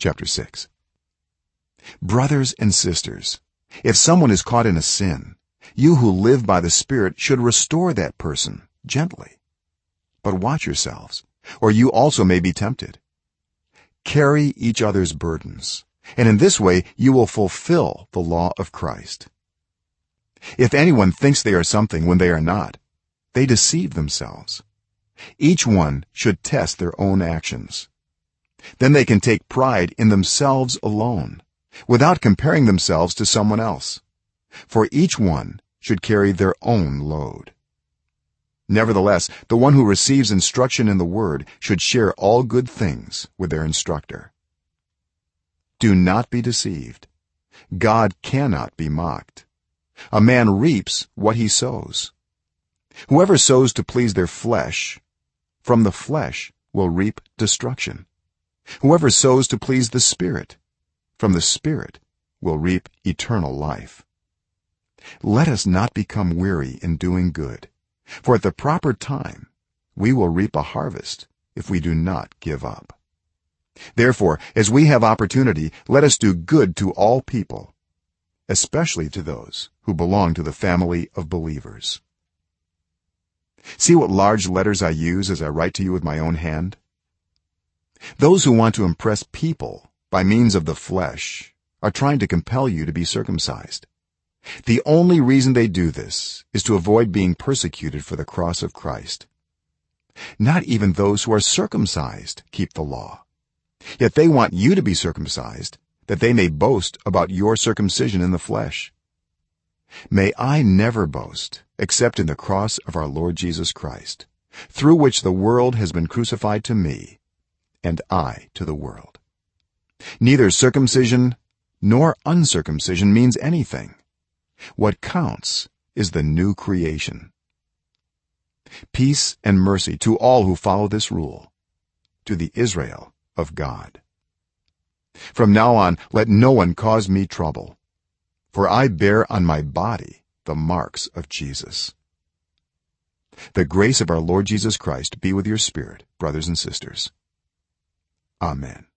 chapter 6 brothers and sisters if someone is caught in a sin you who live by the spirit should restore that person gently. But watch yourselves or you also may be tempted. Carry each other's burdens and in this way you will fulfill the law of Christ. If anyone thinks they are something when they are not they deceive themselves. Each one should test their own actions then they can take pride in themselves alone without comparing themselves to someone else. For each one should carry their own load. Nevertheless the one who receives instruction in the word should share all good things with their instructor. Do not be deceived. God cannot be mocked. A man reaps what he sows. Whoever sows to please their flesh from the flesh will reap destruction whoever sows to please the spirit from the spirit will reap eternal life. Let us not become weary in doing good for at the proper time we will reap a harvest if we do not give up. Therefore as we have opportunity let us do good to all people especially to those who belong to the family of believers. See what large letters i use as i write to you with my own hand those who want to impress people by means of the flesh are trying to compel you to be circumcised. The only reason they do this is to avoid being persecuted for the cross of Christ. Not even those who are circumcised keep the law. Yet they want you to be circumcised that they may boast about your circumcision in the flesh. May i never boast except in the cross of our lord jesus christ through which the world has been crucified to me and i to the world. Neither circumcision nor uncircumcision means anything. What counts is the new creation. Peace and mercy to all who follow this rule to the israel of god. From now on let no one cause me trouble for i bear on my body the marks of jesus. The grace of our lord jesus christ be with your spirit brothers and sisters amen